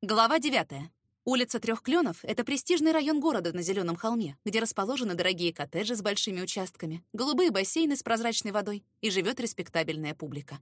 Глава 9. Улица Трех Кленов — это престижный район города на Зеленом холме, где расположены дорогие коттеджи с большими участками, голубые бассейны с прозрачной водой и живет респектабельная публика.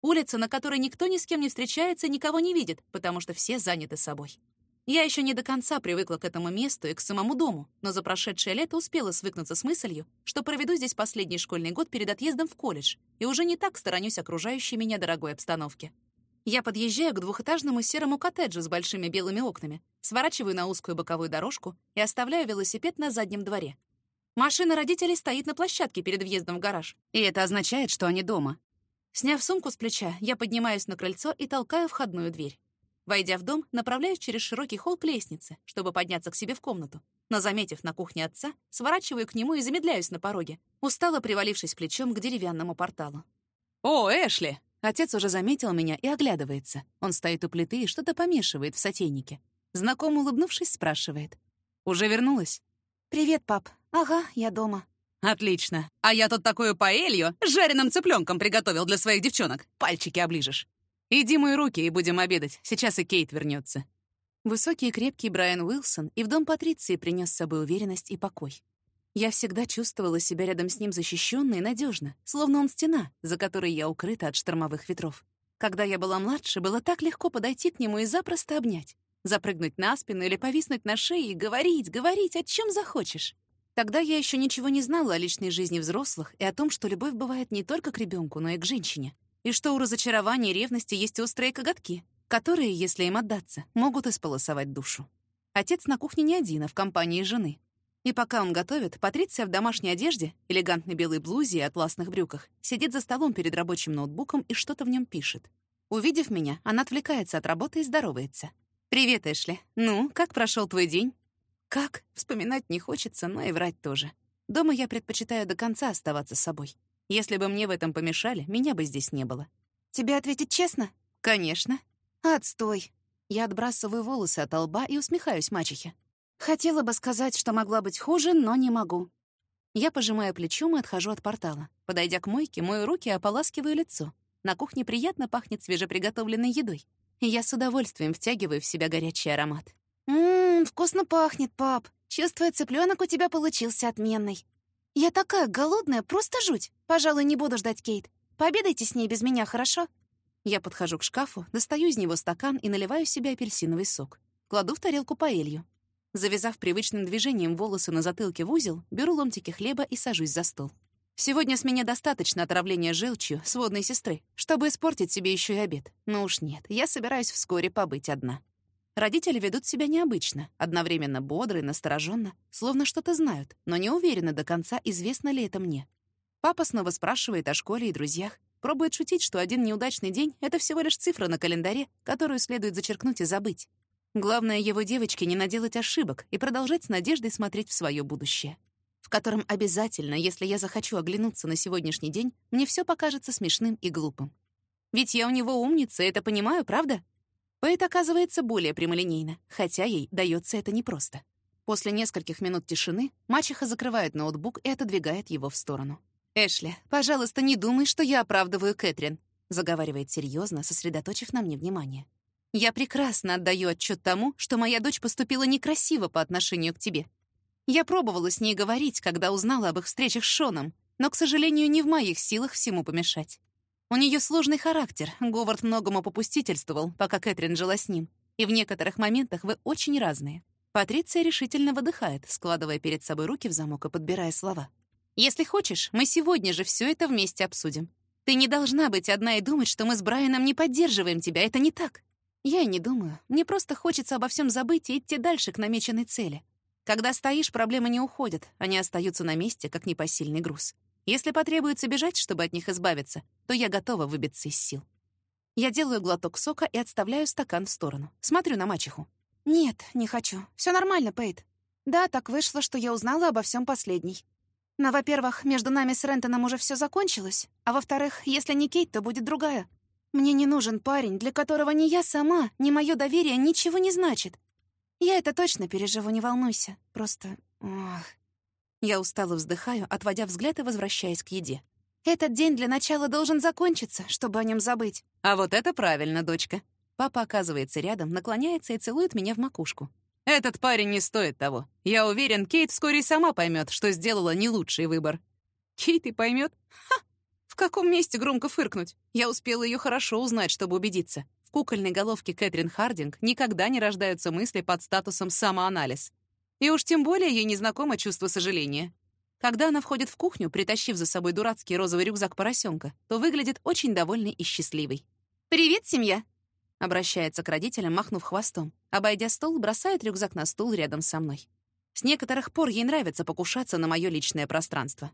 Улица, на которой никто ни с кем не встречается и никого не видит, потому что все заняты собой. Я еще не до конца привыкла к этому месту и к самому дому, но за прошедшее лето успела свыкнуться с мыслью, что проведу здесь последний школьный год перед отъездом в колледж и уже не так сторонюсь окружающей меня дорогой обстановки. Я подъезжаю к двухэтажному серому коттеджу с большими белыми окнами, сворачиваю на узкую боковую дорожку и оставляю велосипед на заднем дворе. Машина родителей стоит на площадке перед въездом в гараж, и это означает, что они дома. Сняв сумку с плеча, я поднимаюсь на крыльцо и толкаю входную дверь. Войдя в дом, направляюсь через широкий холл к лестнице, чтобы подняться к себе в комнату. Но, заметив на кухне отца, сворачиваю к нему и замедляюсь на пороге, устало привалившись плечом к деревянному порталу. «О, Эшли!» Отец уже заметил меня и оглядывается. Он стоит у плиты и что-то помешивает в сотейнике. Знаком улыбнувшись, спрашивает. «Уже вернулась?» «Привет, пап. Ага, я дома». «Отлично. А я тут такую паэлью с жареным цыпленком приготовил для своих девчонок. Пальчики оближешь. Иди мой руки и будем обедать. Сейчас и Кейт вернется. Высокий и крепкий Брайан Уилсон и в дом Патриции принес с собой уверенность и покой. Я всегда чувствовала себя рядом с ним защищенно и надежно, словно он стена, за которой я укрыта от штормовых ветров. Когда я была младше, было так легко подойти к нему и запросто обнять, запрыгнуть на спину или повиснуть на шее и говорить, говорить, о чем захочешь. Тогда я еще ничего не знала о личной жизни взрослых и о том, что любовь бывает не только к ребенку, но и к женщине, и что у разочарования и ревности есть острые коготки, которые, если им отдаться, могут исполосовать душу. Отец на кухне не один, а в компании жены. И пока он готовит, Патриция в домашней одежде, элегантной белой блузе и атласных брюках, сидит за столом перед рабочим ноутбуком и что-то в нем пишет. Увидев меня, она отвлекается от работы и здоровается. «Привет, Эшли. Ну, как прошел твой день?» «Как?» Вспоминать не хочется, но и врать тоже. Дома я предпочитаю до конца оставаться собой. Если бы мне в этом помешали, меня бы здесь не было. «Тебе ответить честно?» «Конечно». «Отстой». Я отбрасываю волосы от лба и усмехаюсь мачехе. Хотела бы сказать, что могла быть хуже, но не могу. Я пожимаю плечом и отхожу от портала. Подойдя к мойке, мою руки и ополаскиваю лицо. На кухне приятно пахнет свежеприготовленной едой. Я с удовольствием втягиваю в себя горячий аромат. «Ммм, вкусно пахнет, пап. Чувствую, цыпленок у тебя получился отменный. Я такая голодная, просто жуть. Пожалуй, не буду ждать Кейт. Пообедайте с ней без меня, хорошо?» Я подхожу к шкафу, достаю из него стакан и наливаю себе апельсиновый сок. Кладу в тарелку паэлью. Завязав привычным движением волосы на затылке в узел, беру ломтики хлеба и сажусь за стол. Сегодня с меня достаточно отравления желчью сводной сестры, чтобы испортить себе еще и обед. Но уж нет, я собираюсь вскоре побыть одна. Родители ведут себя необычно, одновременно бодро и настороженно, словно что-то знают, но не уверены до конца, известно ли это мне. Папа снова спрашивает о школе и друзьях, пробует шутить, что один неудачный день — это всего лишь цифра на календаре, которую следует зачеркнуть и забыть. Главное его девочке не наделать ошибок и продолжать с надеждой смотреть в свое будущее, в котором обязательно, если я захочу оглянуться на сегодняшний день, мне все покажется смешным и глупым. Ведь я у него умница, это понимаю, правда? Поэт оказывается более прямолинейно, хотя ей дается это непросто. После нескольких минут тишины мачеха закрывает ноутбук и отодвигает его в сторону. «Эшли, пожалуйста, не думай, что я оправдываю Кэтрин», заговаривает серьезно, сосредоточив на мне внимание. Я прекрасно отдаю отчет тому, что моя дочь поступила некрасиво по отношению к тебе. Я пробовала с ней говорить, когда узнала об их встречах с Шоном, но, к сожалению, не в моих силах всему помешать. У нее сложный характер, Говард многому попустительствовал, пока Кэтрин жила с ним, и в некоторых моментах вы очень разные. Патриция решительно выдыхает, складывая перед собой руки в замок и подбирая слова. «Если хочешь, мы сегодня же все это вместе обсудим. Ты не должна быть одна и думать, что мы с Брайаном не поддерживаем тебя. Это не так. Я и не думаю. Мне просто хочется обо всем забыть и идти дальше к намеченной цели. Когда стоишь, проблемы не уходят, они остаются на месте, как непосильный груз. Если потребуется бежать, чтобы от них избавиться, то я готова выбиться из сил. Я делаю глоток сока и отставляю стакан в сторону. Смотрю на мачеху. «Нет, не хочу. Все нормально, Пейт. Да, так вышло, что я узнала обо всем последней. Но, во-первых, между нами с Рентоном уже все закончилось, а во-вторых, если не Кейт, то будет другая. Мне не нужен парень, для которого ни я сама, ни мое доверие ничего не значит. Я это точно переживу, не волнуйся. Просто... Ох. Я устало вздыхаю, отводя взгляд и возвращаясь к еде. Этот день для начала должен закончиться, чтобы о нем забыть. А вот это правильно, дочка. Папа оказывается рядом, наклоняется и целует меня в макушку. «Этот парень не стоит того. Я уверен, Кейт вскоре сама поймет, что сделала не лучший выбор». «Кейт и поймет? Ха! Каком месте громко фыркнуть? Я успела ее хорошо узнать, чтобы убедиться. В кукольной головке Кэтрин Хардинг никогда не рождаются мысли под статусом «самоанализ». И уж тем более ей незнакомо чувство сожаления. Когда она входит в кухню, притащив за собой дурацкий розовый рюкзак поросенка, то выглядит очень довольной и счастливой. «Привет, семья!» Обращается к родителям, махнув хвостом. Обойдя стол, бросает рюкзак на стул рядом со мной. С некоторых пор ей нравится покушаться на мое личное пространство.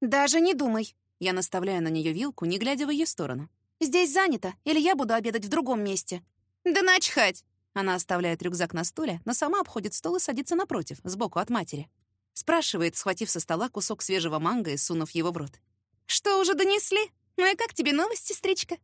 «Даже не думай!» Я наставляю на нее вилку, не глядя в ее сторону. «Здесь занято, или я буду обедать в другом месте». «Да начхать!» Она оставляет рюкзак на стуле, но сама обходит стол и садится напротив, сбоку от матери. Спрашивает, схватив со стола кусок свежего манго и сунув его в рот. «Что, уже донесли? Ну и как тебе новость, сестричка?»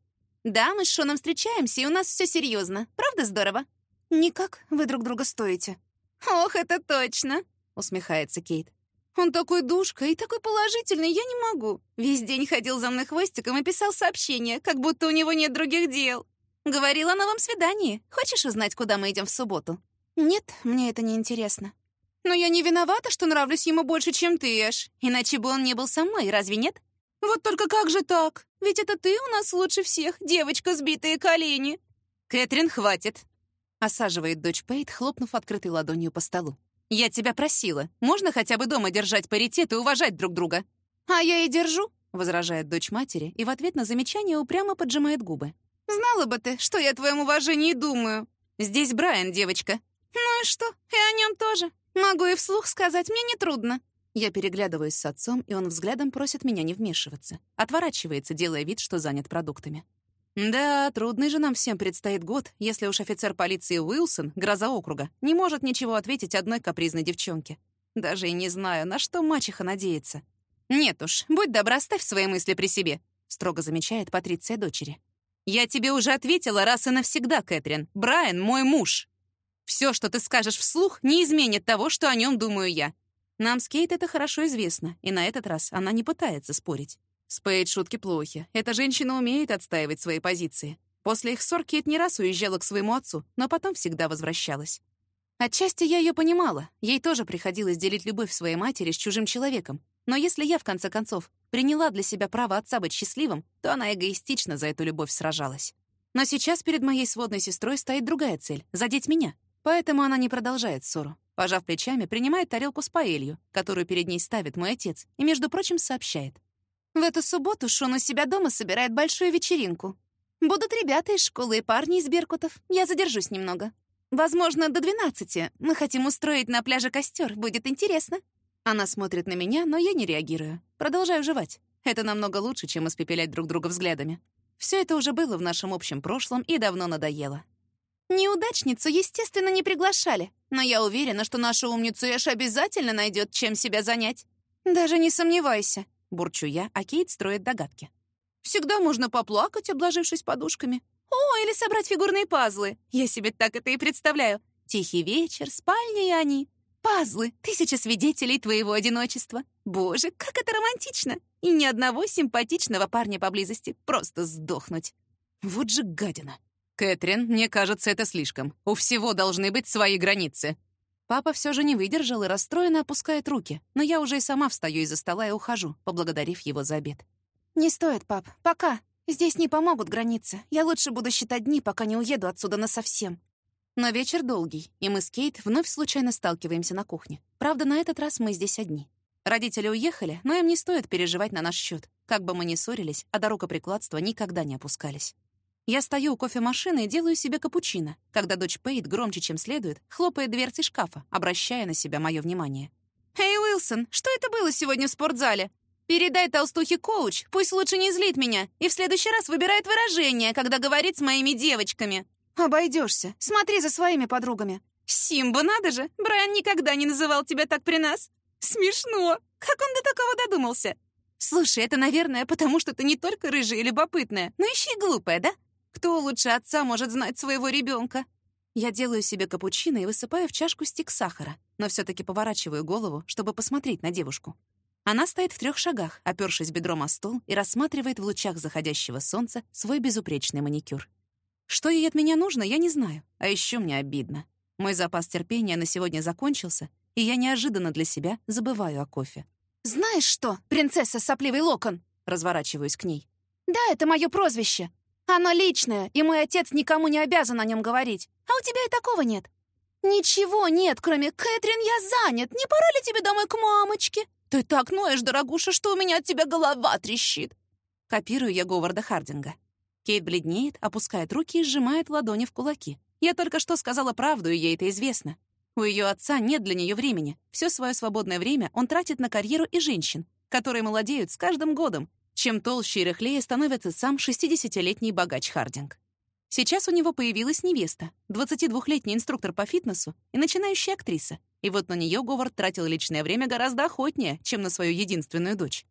«Да, мы с Шоном встречаемся, и у нас все серьезно. Правда здорово?» «Никак, вы друг друга стоите». «Ох, это точно!» — усмехается Кейт. «Он такой душка и такой положительный, я не могу. Весь день ходил за мной хвостиком и писал сообщения, как будто у него нет других дел. Говорил о новом свидании. Хочешь узнать, куда мы идем в субботу?» «Нет, мне это не интересно. Но я не виновата, что нравлюсь ему больше, чем ты, Эш. Иначе бы он не был со мной, разве нет? Вот только как же так? Ведь это ты у нас лучше всех, девочка, сбитые колени. Кэтрин, хватит. Осаживает дочь Пейт, хлопнув открытой ладонью по столу. Я тебя просила. Можно хотя бы дома держать паритет и уважать друг друга? А я и держу, возражает дочь матери и в ответ на замечание упрямо поджимает губы. Знала бы ты, что я о твоем уважении думаю. Здесь Брайан, девочка. Ну и что? И о нем тоже. Могу и вслух сказать, мне не трудно. Я переглядываюсь с отцом, и он взглядом просит меня не вмешиваться. Отворачивается, делая вид, что занят продуктами. Да, трудный же нам всем предстоит год, если уж офицер полиции Уилсон, гроза округа, не может ничего ответить одной капризной девчонке. Даже и не знаю, на что мачеха надеется. «Нет уж, будь добра, ставь свои мысли при себе», — строго замечает Патриция дочери. «Я тебе уже ответила раз и навсегда, Кэтрин. Брайан — мой муж. Все, что ты скажешь вслух, не изменит того, что о нем думаю я. Нам с Кейт это хорошо известно, и на этот раз она не пытается спорить. Спейд шутки плохи. Эта женщина умеет отстаивать свои позиции. После их ссор Кейт не раз уезжала к своему отцу, но потом всегда возвращалась. Отчасти я ее понимала. Ей тоже приходилось делить любовь своей матери с чужим человеком. Но если я, в конце концов, приняла для себя право отца быть счастливым, то она эгоистично за эту любовь сражалась. Но сейчас перед моей сводной сестрой стоит другая цель — задеть меня. Поэтому она не продолжает ссору. Пожав плечами, принимает тарелку с паэлью, которую перед ней ставит мой отец, и, между прочим, сообщает. В эту субботу Шон у себя дома собирает большую вечеринку. Будут ребята из школы и парни из Беркутов. Я задержусь немного. Возможно, до 12. Мы хотим устроить на пляже костер. Будет интересно. Она смотрит на меня, но я не реагирую. Продолжаю жевать. Это намного лучше, чем испепелять друг друга взглядами. Все это уже было в нашем общем прошлом и давно надоело. Неудачницу, естественно, не приглашали, но я уверена, что наша умница Эш обязательно найдет, чем себя занять. Даже не сомневайся, бурчу я, а Кейт строит догадки. Всегда можно поплакать, обложившись подушками. О, или собрать фигурные пазлы. Я себе так это и представляю. Тихий вечер, спальня и они. Пазлы, тысяча свидетелей твоего одиночества. Боже, как это романтично! И ни одного симпатичного парня поблизости. Просто сдохнуть. Вот же гадина. «Кэтрин, мне кажется, это слишком. У всего должны быть свои границы». Папа все же не выдержал и расстроенно опускает руки, но я уже и сама встаю из-за стола и ухожу, поблагодарив его за обед. «Не стоит, пап. Пока. Здесь не помогут границы. Я лучше буду считать дни, пока не уеду отсюда насовсем». Но вечер долгий, и мы с Кейт вновь случайно сталкиваемся на кухне. Правда, на этот раз мы здесь одни. Родители уехали, но им не стоит переживать на наш счет. Как бы мы ни ссорились, а до рукоприкладства никогда не опускались. Я стою у кофемашины и делаю себе капучино, когда дочь Пейт громче, чем следует, хлопает дверцей шкафа, обращая на себя мое внимание. «Эй, Уилсон, что это было сегодня в спортзале? Передай толстухе коуч, пусть лучше не злит меня, и в следующий раз выбирает выражение, когда говорит с моими девочками». «Обойдешься. Смотри за своими подругами». «Симба, надо же! Брайан никогда не называл тебя так при нас!» «Смешно! Как он до такого додумался?» «Слушай, это, наверное, потому что ты не только рыжая и любопытная, но еще и глупая, да? Кто лучше отца может знать своего ребенка? Я делаю себе капучино и высыпаю в чашку стик сахара, но все таки поворачиваю голову, чтобы посмотреть на девушку. Она стоит в трех шагах, опершись бедром о стол и рассматривает в лучах заходящего солнца свой безупречный маникюр. Что ей от меня нужно, я не знаю, а еще мне обидно. Мой запас терпения на сегодня закончился, и я неожиданно для себя забываю о кофе. «Знаешь что, принцесса сопливый локон?» Разворачиваюсь к ней. «Да, это мое прозвище. Оно личное, и мой отец никому не обязан о нем говорить. А у тебя и такого нет». «Ничего нет, кроме Кэтрин, я занят. Не пора ли тебе домой к мамочке?» «Ты так ноешь, дорогуша, что у меня от тебя голова трещит!» Копирую я Говарда Хардинга. Кейт бледнеет, опускает руки и сжимает ладони в кулаки. Я только что сказала правду, и ей это известно. У ее отца нет для нее времени. Все свое свободное время он тратит на карьеру и женщин, которые молодеют с каждым годом. Чем толще и рыхлее становится сам 60-летний богач Хардинг. Сейчас у него появилась невеста, 22-летний инструктор по фитнесу и начинающая актриса. И вот на нее Говард тратил личное время гораздо охотнее, чем на свою единственную дочь.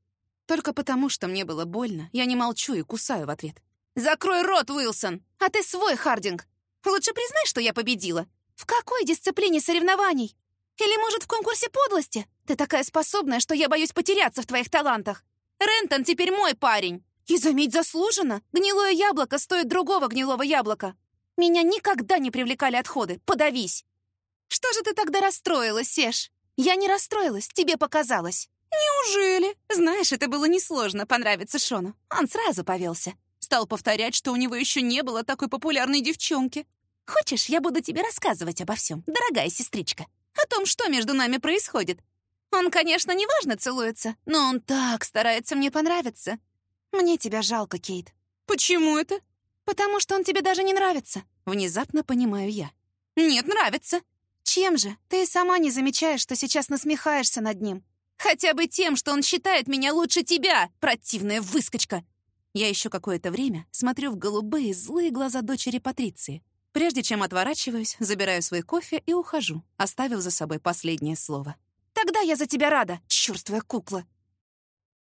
Только потому, что мне было больно, я не молчу и кусаю в ответ. «Закрой рот, Уилсон! А ты свой, Хардинг! Лучше признай, что я победила. В какой дисциплине соревнований? Или, может, в конкурсе подлости? Ты такая способная, что я боюсь потеряться в твоих талантах. Рентон теперь мой парень. И заметь, заслуженно. Гнилое яблоко стоит другого гнилого яблока. Меня никогда не привлекали отходы. Подавись. Что же ты тогда расстроилась, Сеш? Я не расстроилась, тебе показалось. Неужели? Знаешь, это было несложно понравиться Шону. Он сразу повелся. Стал повторять, что у него еще не было такой популярной девчонки. Хочешь, я буду тебе рассказывать обо всем, дорогая сестричка? О том, что между нами происходит. Он, конечно, неважно целуется, но он так старается мне понравиться. Мне тебя жалко, Кейт. Почему это? Потому что он тебе даже не нравится. Внезапно понимаю я. Нет, нравится. Чем же? Ты и сама не замечаешь, что сейчас насмехаешься над ним. Хотя бы тем, что он считает меня лучше тебя, противная выскочка. Я еще какое-то время смотрю в голубые злые глаза дочери Патриции, Прежде чем отворачиваюсь, забираю свой кофе и ухожу, оставив за собой последнее слово. «Тогда я за тебя рада, чёрствая кукла!»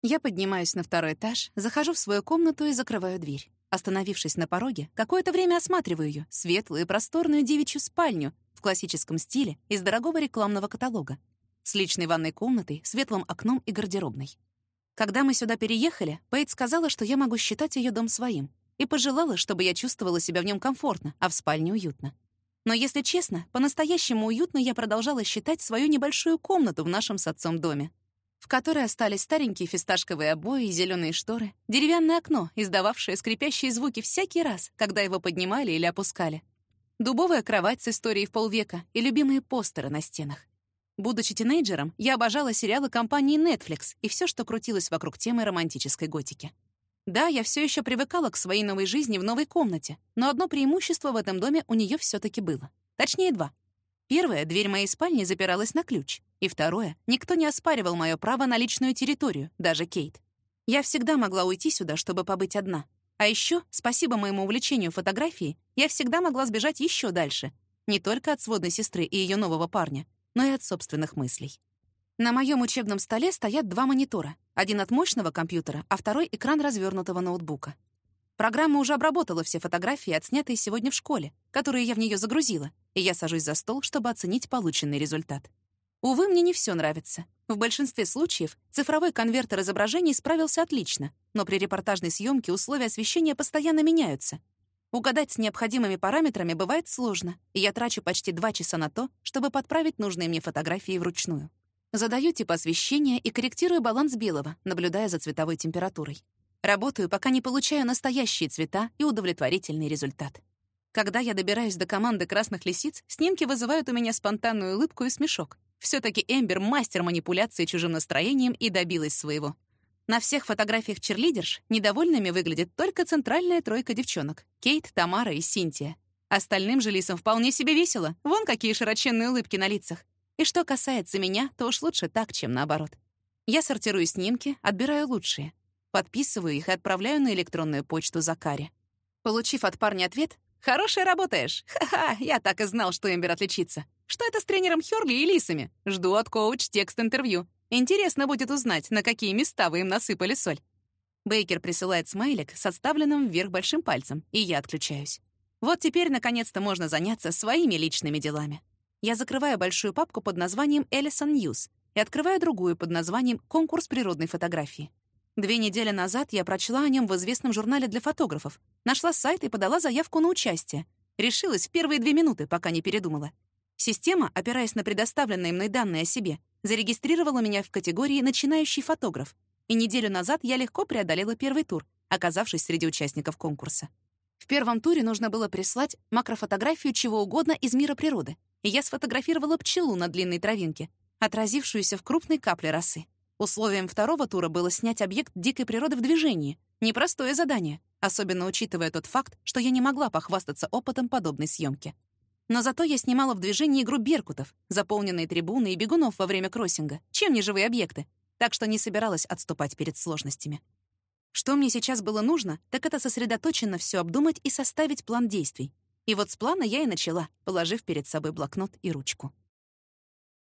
Я поднимаюсь на второй этаж, захожу в свою комнату и закрываю дверь. Остановившись на пороге, какое-то время осматриваю ее, светлую и просторную девичью спальню в классическом стиле из дорогого рекламного каталога, с личной ванной комнатой, светлым окном и гардеробной. Когда мы сюда переехали, Пейт сказала, что я могу считать ее дом своим, и пожелала, чтобы я чувствовала себя в нем комфортно, а в спальне уютно. Но, если честно, по-настоящему уютно я продолжала считать свою небольшую комнату в нашем с отцом доме, в которой остались старенькие фисташковые обои и зеленые шторы, деревянное окно, издававшее скрипящие звуки всякий раз, когда его поднимали или опускали, дубовая кровать с историей в полвека и любимые постеры на стенах. Будучи тинейджером, я обожала сериалы компании Netflix и все, что крутилось вокруг темы романтической готики. Да, я все еще привыкала к своей новой жизни в новой комнате, но одно преимущество в этом доме у нее все таки было. Точнее, два. Первое — дверь моей спальни запиралась на ключ. И второе — никто не оспаривал мое право на личную территорию, даже Кейт. Я всегда могла уйти сюда, чтобы побыть одна. А еще, спасибо моему увлечению фотографией, я всегда могла сбежать еще дальше. Не только от сводной сестры и ее нового парня, но и от собственных мыслей. На моем учебном столе стоят два монитора. Один от мощного компьютера, а второй — экран развернутого ноутбука. Программа уже обработала все фотографии, отснятые сегодня в школе, которые я в нее загрузила, и я сажусь за стол, чтобы оценить полученный результат. Увы, мне не все нравится. В большинстве случаев цифровой конвертер изображений справился отлично, но при репортажной съемке условия освещения постоянно меняются. Угадать с необходимыми параметрами бывает сложно, и я трачу почти два часа на то, чтобы подправить нужные мне фотографии вручную. Задаю тип освещения и корректирую баланс белого, наблюдая за цветовой температурой. Работаю, пока не получаю настоящие цвета и удовлетворительный результат. Когда я добираюсь до команды красных лисиц, снимки вызывают у меня спонтанную улыбку и смешок. все таки Эмбер — мастер манипуляции чужим настроением и добилась своего. На всех фотографиях черлидерш недовольными выглядит только центральная тройка девчонок — Кейт, Тамара и Синтия. Остальным же лисам вполне себе весело. Вон какие широченные улыбки на лицах. И что касается меня, то уж лучше так, чем наоборот. Я сортирую снимки, отбираю лучшие, подписываю их и отправляю на электронную почту Закаре. Получив от парня ответ «Хорошая работаешь! Ха-ха, я так и знал, что Эмбер отличится. Что это с тренером Хёрли и Лисами? Жду от коуч текст интервью. Интересно будет узнать, на какие места вы им насыпали соль». Бейкер присылает смайлик с отставленным вверх большим пальцем, и я отключаюсь. Вот теперь, наконец-то, можно заняться своими личными делами. Я закрываю большую папку под названием «Эллисон Ньюс» и открываю другую под названием «Конкурс природной фотографии». Две недели назад я прочла о нем в известном журнале для фотографов, нашла сайт и подала заявку на участие. Решилась в первые две минуты, пока не передумала. Система, опираясь на предоставленные мной данные о себе, зарегистрировала меня в категории «начинающий фотограф», и неделю назад я легко преодолела первый тур, оказавшись среди участников конкурса. В первом туре нужно было прислать макрофотографию чего угодно из мира природы, и я сфотографировала пчелу на длинной травинке, отразившуюся в крупной капле росы. Условием второго тура было снять объект дикой природы в движении. Непростое задание, особенно учитывая тот факт, что я не могла похвастаться опытом подобной съемки. Но зато я снимала в движении игру беркутов, заполненные трибуны и бегунов во время кроссинга, чем не живые объекты, так что не собиралась отступать перед сложностями. Что мне сейчас было нужно, так это сосредоточенно все обдумать и составить план действий. И вот с плана я и начала, положив перед собой блокнот и ручку.